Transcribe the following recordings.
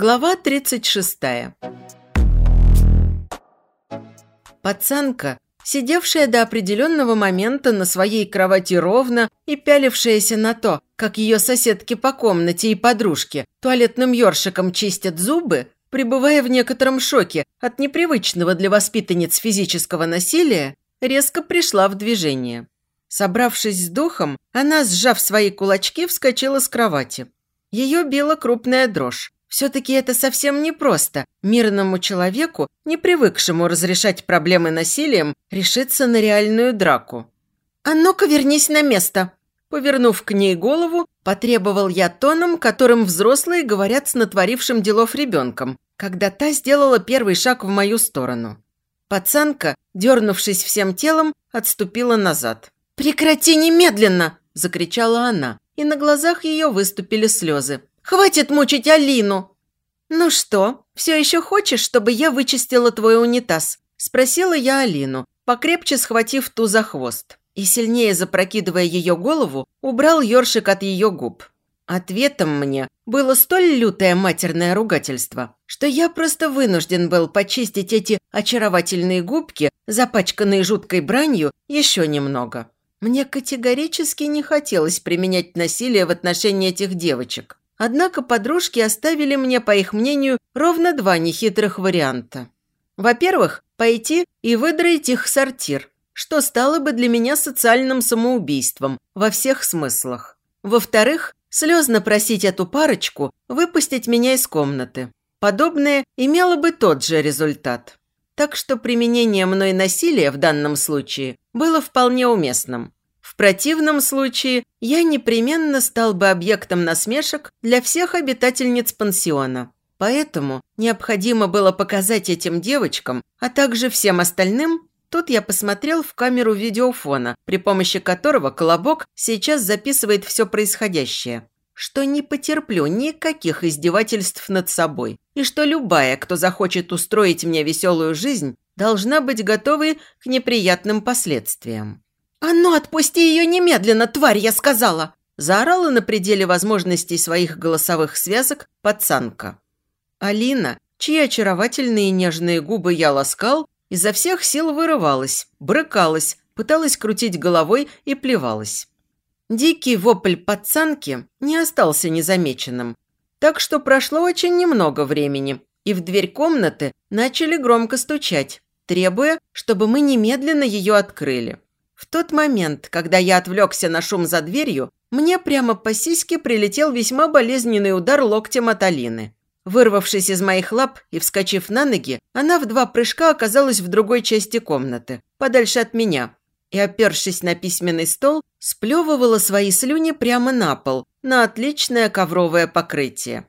Глава 36. Пацанка, сидевшая до определенного момента на своей кровати ровно и пялившаяся на то, как ее соседки по комнате и подружки туалетным ёршиком чистят зубы, пребывая в некотором шоке от непривычного для воспитанниц физического насилия, резко пришла в движение. Собравшись с духом, она, сжав свои кулачки, вскочила с кровати. Ее била крупная дрожь. Все-таки это совсем непросто мирному человеку, не привыкшему разрешать проблемы насилием, решиться на реальную драку. «А ну-ка вернись на место!» Повернув к ней голову, потребовал я тоном, которым взрослые говорят с натворившим делов ребенком, когда та сделала первый шаг в мою сторону. Пацанка, дернувшись всем телом, отступила назад. «Прекрати немедленно!» – закричала она, и на глазах ее выступили слезы. «Хватит мучить Алину!» «Ну что, все еще хочешь, чтобы я вычистила твой унитаз?» – спросила я Алину, покрепче схватив ту за хвост и, сильнее запрокидывая ее голову, убрал ёршик от ее губ. Ответом мне было столь лютое матерное ругательство, что я просто вынужден был почистить эти очаровательные губки, запачканные жуткой бранью, еще немного. Мне категорически не хотелось применять насилие в отношении этих девочек. Однако подружки оставили мне, по их мнению, ровно два нехитрых варианта. Во-первых, пойти и выдроить их сортир, что стало бы для меня социальным самоубийством во всех смыслах. Во-вторых, слезно просить эту парочку выпустить меня из комнаты. Подобное имело бы тот же результат. Так что применение мной насилия в данном случае было вполне уместным. В противном случае я непременно стал бы объектом насмешек для всех обитательниц пансиона. Поэтому необходимо было показать этим девочкам, а также всем остальным, Тут я посмотрел в камеру видеофона, при помощи которого Колобок сейчас записывает все происходящее. Что не потерплю никаких издевательств над собой. И что любая, кто захочет устроить мне веселую жизнь, должна быть готовой к неприятным последствиям. «А ну, отпусти ее немедленно, тварь, я сказала!» Заорала на пределе возможностей своих голосовых связок пацанка. Алина, чьи очаровательные нежные губы я ласкал, изо всех сил вырывалась, брыкалась, пыталась крутить головой и плевалась. Дикий вопль пацанки не остался незамеченным, так что прошло очень немного времени, и в дверь комнаты начали громко стучать, требуя, чтобы мы немедленно ее открыли. В тот момент, когда я отвлекся на шум за дверью, мне прямо по сиське прилетел весьма болезненный удар локтем от Алины. Вырвавшись из моих лап и вскочив на ноги, она в два прыжка оказалась в другой части комнаты, подальше от меня, и, опершись на письменный стол, сплевывала свои слюни прямо на пол, на отличное ковровое покрытие.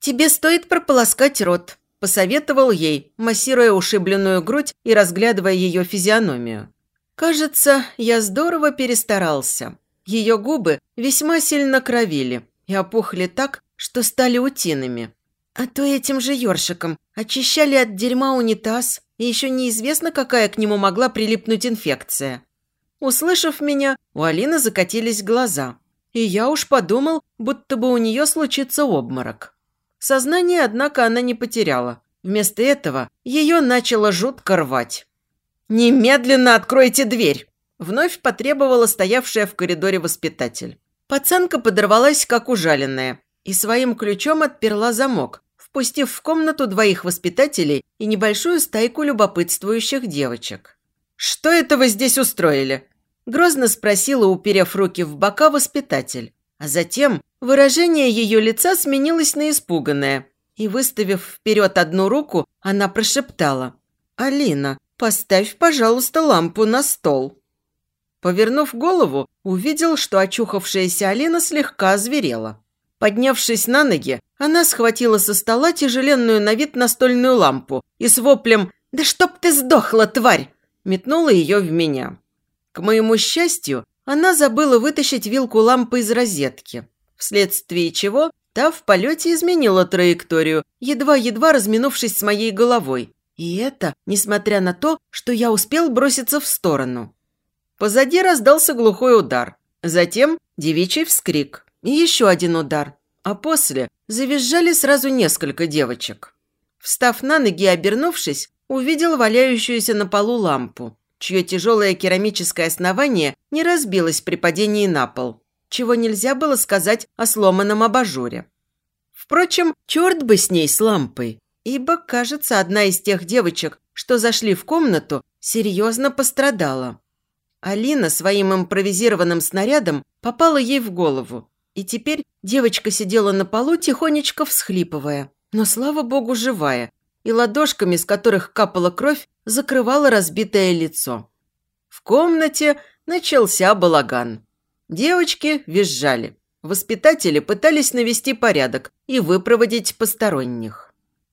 «Тебе стоит прополоскать рот», – посоветовал ей, массируя ушибленную грудь и разглядывая ее физиономию. Кажется, я здорово перестарался. Ее губы весьма сильно кровили и опухли так, что стали утиными. А то этим же ёршиком очищали от дерьма унитаз, и еще неизвестно, какая к нему могла прилипнуть инфекция. Услышав меня, у Алины закатились глаза. И я уж подумал, будто бы у нее случится обморок. Сознание, однако, она не потеряла. Вместо этого ее начало жутко рвать. «Немедленно откройте дверь!» Вновь потребовала стоявшая в коридоре воспитатель. Пацанка подорвалась, как ужаленная, и своим ключом отперла замок, впустив в комнату двоих воспитателей и небольшую стайку любопытствующих девочек. «Что это вы здесь устроили?» Грозно спросила, уперев руки в бока воспитатель. А затем выражение ее лица сменилось на испуганное. И, выставив вперед одну руку, она прошептала. «Алина, поставь, пожалуйста, лампу на стол». Повернув голову, увидел, что очухавшаяся Алина слегка озверела. Поднявшись на ноги, она схватила со стола тяжеленную на вид настольную лампу и с воплем «Да чтоб ты сдохла, тварь!» метнула ее в меня. К моему счастью, она забыла вытащить вилку лампы из розетки, вследствие чего та в полете изменила траекторию, едва-едва разминувшись с моей головой. И это, несмотря на то, что я успел броситься в сторону. Позади раздался глухой удар. Затем девичий вскрик. И еще один удар. а после завизжали сразу несколько девочек. Встав на ноги и обернувшись, увидел валяющуюся на полу лампу, чье тяжелое керамическое основание не разбилось при падении на пол, чего нельзя было сказать о сломанном абажуре. Впрочем, черт бы с ней, с лампой, ибо, кажется, одна из тех девочек, что зашли в комнату, серьезно пострадала. Алина своим импровизированным снарядом попала ей в голову, и теперь девочка сидела на полу, тихонечко всхлипывая, но, слава богу, живая, и ладошками, с которых капала кровь, закрывала разбитое лицо. В комнате начался балаган. Девочки визжали. Воспитатели пытались навести порядок и выпроводить посторонних.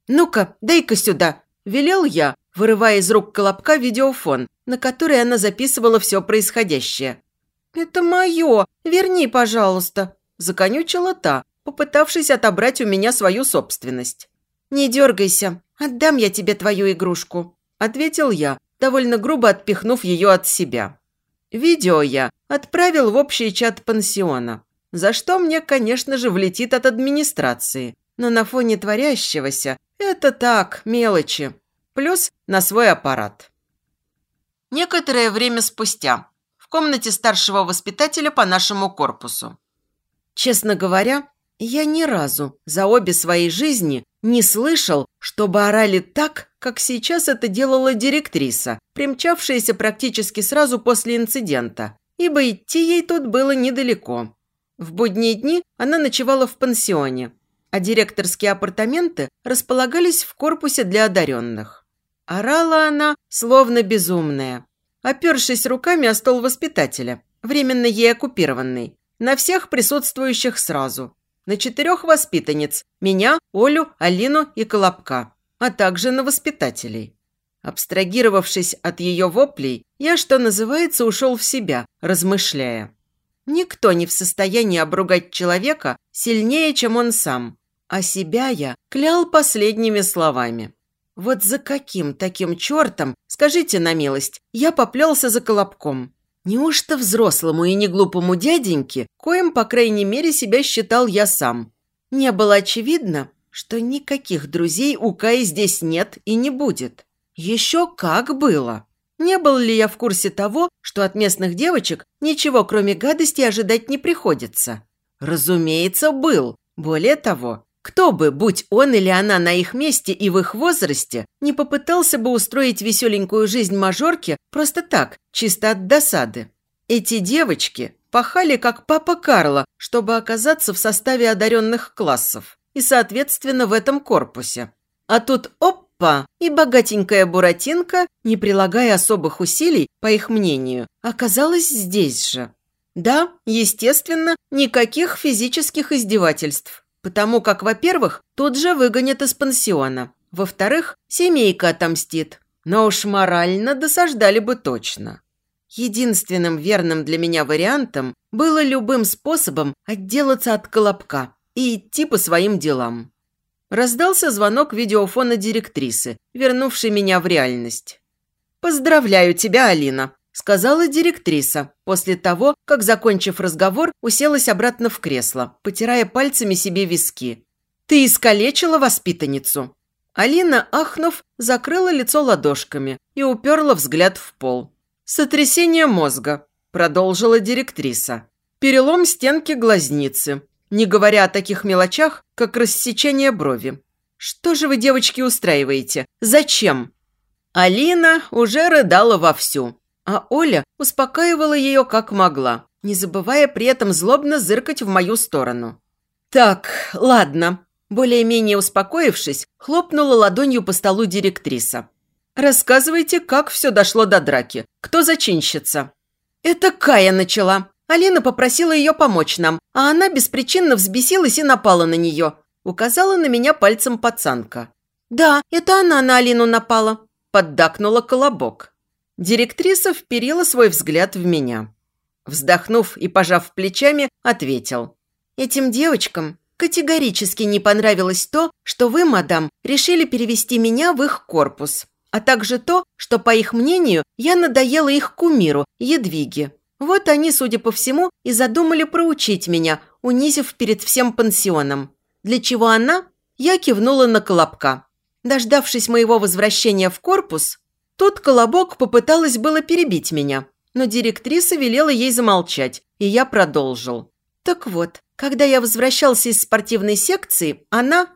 «Ну-ка, дай-ка сюда!» – велел я, вырывая из рук Колобка видеофон, на который она записывала все происходящее. «Это мое! Верни, пожалуйста!» – законючила та, попытавшись отобрать у меня свою собственность. «Не дергайся, отдам я тебе твою игрушку», – ответил я, довольно грубо отпихнув ее от себя. Видео я отправил в общий чат пансиона, за что мне, конечно же, влетит от администрации, но на фоне творящегося это так, мелочи. Плюс на свой аппарат. Некоторое время спустя. В комнате старшего воспитателя по нашему корпусу. Честно говоря, я ни разу за обе свои жизни не слышал, чтобы орали так, как сейчас это делала директриса, примчавшаяся практически сразу после инцидента, ибо идти ей тут было недалеко. В будние дни она ночевала в пансионе, а директорские апартаменты располагались в корпусе для одаренных. Орала она, словно безумная, опершись руками о стол воспитателя, временно ей оккупированный, на всех присутствующих сразу, на четырех воспитанниц – меня, Олю, Алину и Колобка, а также на воспитателей. Абстрагировавшись от ее воплей, я, что называется, ушел в себя, размышляя. Никто не в состоянии обругать человека сильнее, чем он сам, а себя я клял последними словами. Вот за каким таким чертом, скажите на милость, я поплелся за колобком? Неужто взрослому и неглупому дяденьке, коим, по крайней мере, себя считал я сам? Не было очевидно, что никаких друзей у Каи здесь нет и не будет. Еще как было. Не был ли я в курсе того, что от местных девочек ничего, кроме гадости, ожидать не приходится? Разумеется, был. Более того, кто бы, будь он или она на их месте и в их возрасте, не попытался бы устроить веселенькую жизнь мажорки просто так, чисто от досады. Эти девочки пахали как папа Карло, чтобы оказаться в составе одаренных классов и, соответственно, в этом корпусе. А тут опа, и богатенькая Буратинка, не прилагая особых усилий, по их мнению, оказалась здесь же. Да, естественно, никаких физических издевательств. Потому как, во-первых, тут же выгонят из пансиона. Во-вторых, семейка отомстит. Но уж морально досаждали бы точно. Единственным верным для меня вариантом было любым способом отделаться от колобка и идти по своим делам. Раздался звонок видеофона директрисы, вернувшей меня в реальность. «Поздравляю тебя, Алина!» Сказала директриса, после того, как, закончив разговор, уселась обратно в кресло, потирая пальцами себе виски. «Ты искалечила воспитанницу?» Алина, ахнув, закрыла лицо ладошками и уперла взгляд в пол. «Сотрясение мозга», – продолжила директриса. «Перелом стенки глазницы, не говоря о таких мелочах, как рассечение брови. Что же вы, девочки, устраиваете? Зачем?» Алина уже рыдала вовсю, а Оля успокаивала ее как могла, не забывая при этом злобно зыркать в мою сторону. «Так, ладно», – более-менее успокоившись, хлопнула ладонью по столу директриса. «Рассказывайте, как все дошло до драки. Кто зачинщица?» «Это Кая начала. Алина попросила ее помочь нам, а она беспричинно взбесилась и напала на нее», – указала на меня пальцем пацанка. «Да, это она на Алину напала», – поддакнула Колобок. Директриса вперила свой взгляд в меня. Вздохнув и пожав плечами, ответил. «Этим девочкам категорически не понравилось то, что вы, мадам, решили перевести меня в их корпус, а также то, что, по их мнению, я надоела их кумиру, Едвиге. Вот они, судя по всему, и задумали проучить меня, унизив перед всем пансионом. Для чего она? Я кивнула на Колобка. Дождавшись моего возвращения в корпус, тут Колобок попыталась было перебить меня, но директриса велела ей замолчать, и я продолжил. Так вот, когда я возвращался из спортивной секции, она...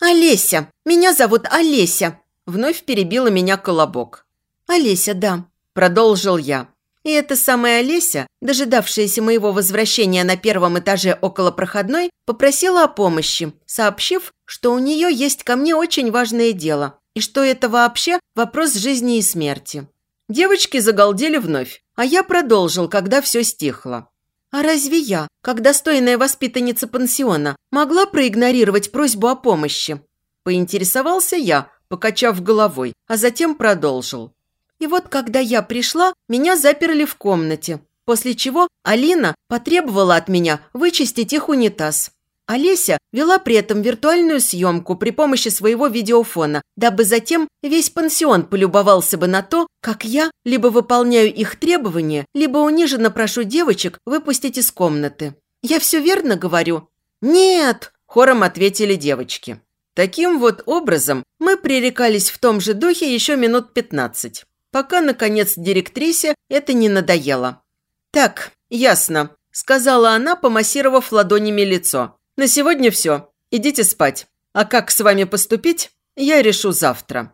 «Олеся! Меня зовут Олеся!» Вновь перебила меня Колобок. «Олеся, да», – продолжил я. И эта самая Олеся, дожидавшаяся моего возвращения на первом этаже около проходной, попросила о помощи, сообщив, что у нее есть ко мне очень важное дело, и что это вообще вопрос жизни и смерти. Девочки загалдели вновь, а я продолжил, когда все стихло. А разве я, как достойная воспитанница пансиона, могла проигнорировать просьбу о помощи? Поинтересовался я, покачав головой, а затем продолжил. И вот когда я пришла, меня заперли в комнате, после чего Алина потребовала от меня вычистить их унитаз. Олеся вела при этом виртуальную съемку при помощи своего видеофона, дабы затем весь пансион полюбовался бы на то, как я либо выполняю их требования, либо униженно прошу девочек выпустить из комнаты. Я все верно говорю? «Нет!» – хором ответили девочки. Таким вот образом мы пререкались в том же духе еще минут пятнадцать пока, наконец, директрисе это не надоело. «Так, ясно», – сказала она, помассировав ладонями лицо. «На сегодня все. Идите спать. А как с вами поступить, я решу завтра».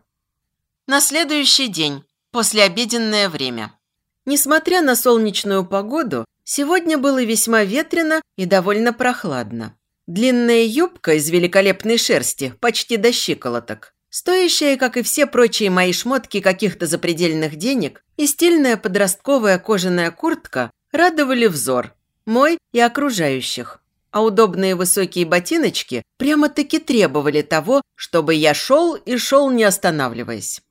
На следующий день, послеобеденное время. Несмотря на солнечную погоду, сегодня было весьма ветрено и довольно прохладно. Длинная юбка из великолепной шерсти, почти до щиколоток, Стоящая, как и все прочие мои шмотки каких-то запредельных денег, и стильная подростковая кожаная куртка радовали взор, мой и окружающих. А удобные высокие ботиночки прямо-таки требовали того, чтобы я шел и шел, не останавливаясь.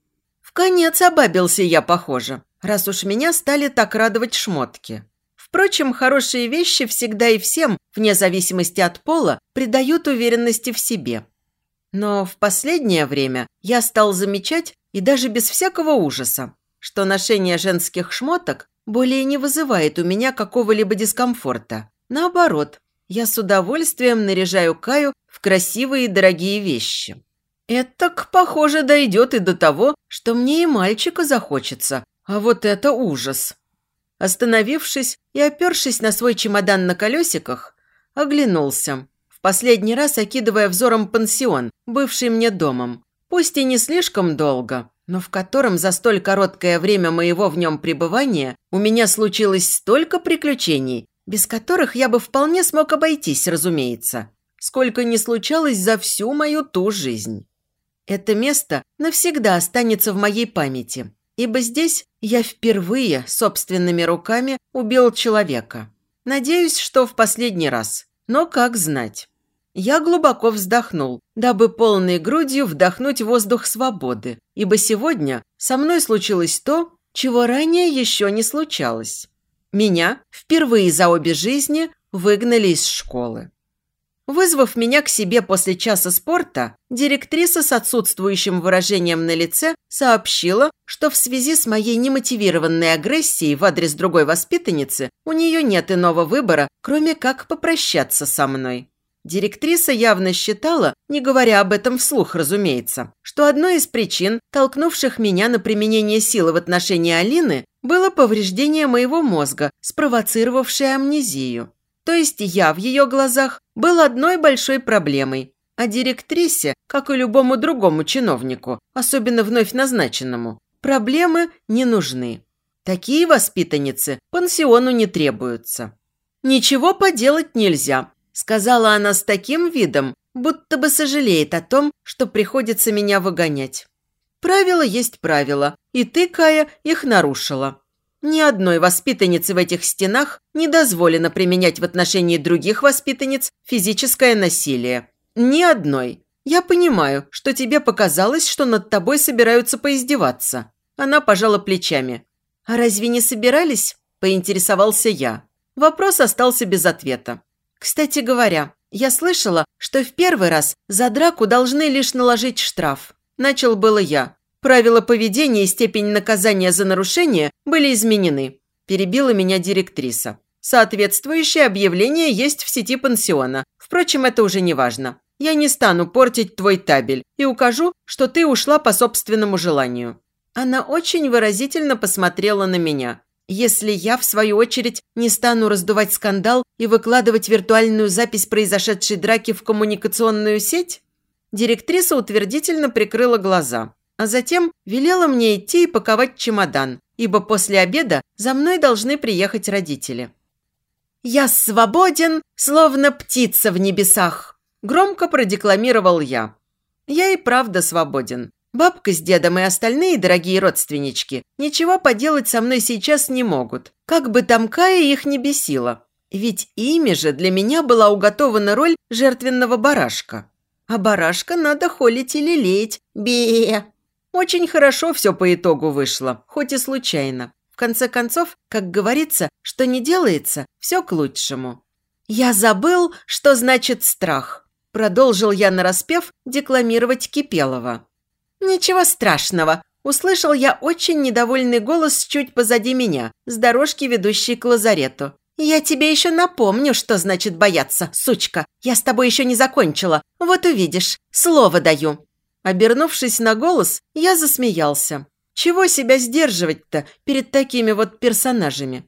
В конец обабился я, похоже, раз уж меня стали так радовать шмотки. Впрочем, хорошие вещи всегда и всем, вне зависимости от пола, придают уверенности в себе. Но в последнее время я стал замечать, и даже без всякого ужаса, что ношение женских шмоток более не вызывает у меня какого-либо дискомфорта. Наоборот, я с удовольствием наряжаю Каю в красивые и дорогие вещи. Это, похоже, дойдет и до того, что мне и мальчика захочется. А вот это ужас. Остановившись и опершись на свой чемодан на колесиках, оглянулся последний раз окидывая взором пансион, бывший мне домом. Пусть и не слишком долго, но в котором за столь короткое время моего в нем пребывания у меня случилось столько приключений, без которых я бы вполне смог обойтись, разумеется, сколько не случалось за всю мою ту жизнь. Это место навсегда останется в моей памяти, ибо здесь я впервые собственными руками убил человека. Надеюсь, что в последний раз, но как знать. Я глубоко вздохнул, дабы полной грудью вдохнуть воздух свободы, ибо сегодня со мной случилось то, чего ранее еще не случалось. Меня впервые за обе жизни выгнали из школы. Вызвав меня к себе после часа спорта, директриса с отсутствующим выражением на лице сообщила, что в связи с моей немотивированной агрессией в адрес другой воспитанницы у нее нет иного выбора, кроме как попрощаться со мной. Директриса явно считала, не говоря об этом вслух, разумеется, что одной из причин, толкнувших меня на применение силы в отношении Алины, было повреждение моего мозга, спровоцировавшее амнезию. То есть я в ее глазах был одной большой проблемой, а директрисе, как и любому другому чиновнику, особенно вновь назначенному, проблемы не нужны. Такие воспитанницы пансиону не требуются. Ничего поделать нельзя, Сказала она с таким видом, будто бы сожалеет о том, что приходится меня выгонять. Правило есть правило, и ты, Кая, их нарушила. Ни одной воспитаннице в этих стенах не дозволено применять в отношении других воспитанниц физическое насилие. Ни одной. Я понимаю, что тебе показалось, что над тобой собираются поиздеваться. Она пожала плечами. «А разве не собирались?» – поинтересовался я. Вопрос остался без ответа. Кстати говоря, я слышала, что в первый раз за драку должны лишь наложить штраф. Начал было я. Правила поведения и степень наказания за нарушение были изменены. Перебила меня директриса. Соответствующее объявление есть в сети пансиона. Впрочем, это уже не важно. Я не стану портить твой табель и укажу, что ты ушла по собственному желанию». Она очень выразительно посмотрела на меня. Если я, в свою очередь, не стану раздувать скандал и выкладывать виртуальную запись произошедшей драки в коммуникационную сеть? Директриса утвердительно прикрыла глаза, а затем велела мне идти и паковать чемодан, ибо после обеда за мной должны приехать родители. «Я свободен, словно птица в небесах!» – громко продекламировал я. «Я и правда свободен. Бабка с дедом и остальные дорогие родственнички ничего поделать со мной сейчас не могут, как бы там Кая их не бесила. Ведь ими же для меня была уготована роль жертвенного барашка. А барашка надо холить и лелеять. бе Очень хорошо все по итогу вышло, хоть и случайно. В конце концов, как говорится, что не делается, все к лучшему. «Я забыл, что значит страх», – продолжил я нараспев декламировать Кипелова. «Ничего страшного», – услышал я очень недовольный голос чуть позади меня, с дорожки, ведущей к лазарету. «Я тебе еще напомню, что значит бояться, сучка. Я с тобой еще не закончила. Вот увидишь. Слово даю». Обернувшись на голос, я засмеялся. Чего себя сдерживать-то перед такими вот персонажами?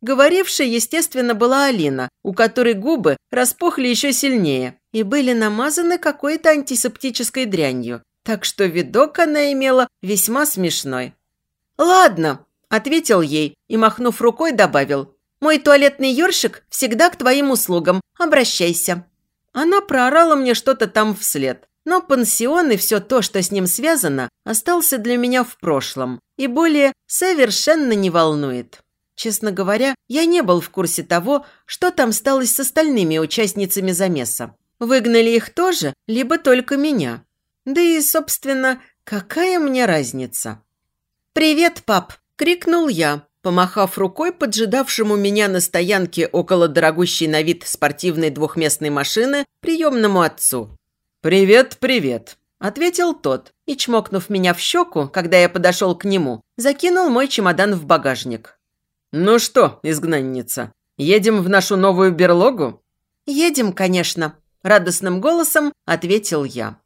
Говорившей, естественно, была Алина, у которой губы распухли еще сильнее и были намазаны какой-то антисептической дрянью так что видок она имела весьма смешной. «Ладно», – ответил ей и, махнув рукой, добавил, «Мой туалетный ёршик всегда к твоим услугам. Обращайся». Она проорала мне что-то там вслед, но пансион и все то, что с ним связано, остался для меня в прошлом и более совершенно не волнует. Честно говоря, я не был в курсе того, что там стало с остальными участницами замеса. Выгнали их тоже, либо только меня. Да и, собственно, какая мне разница? «Привет, пап!» – крикнул я, помахав рукой поджидавшему меня на стоянке около дорогущей на вид спортивной двухместной машины приемному отцу. «Привет, привет!» – ответил тот и, чмокнув меня в щеку, когда я подошел к нему, закинул мой чемодан в багажник. «Ну что, изгнанница, едем в нашу новую берлогу?» «Едем, конечно», – радостным голосом ответил я.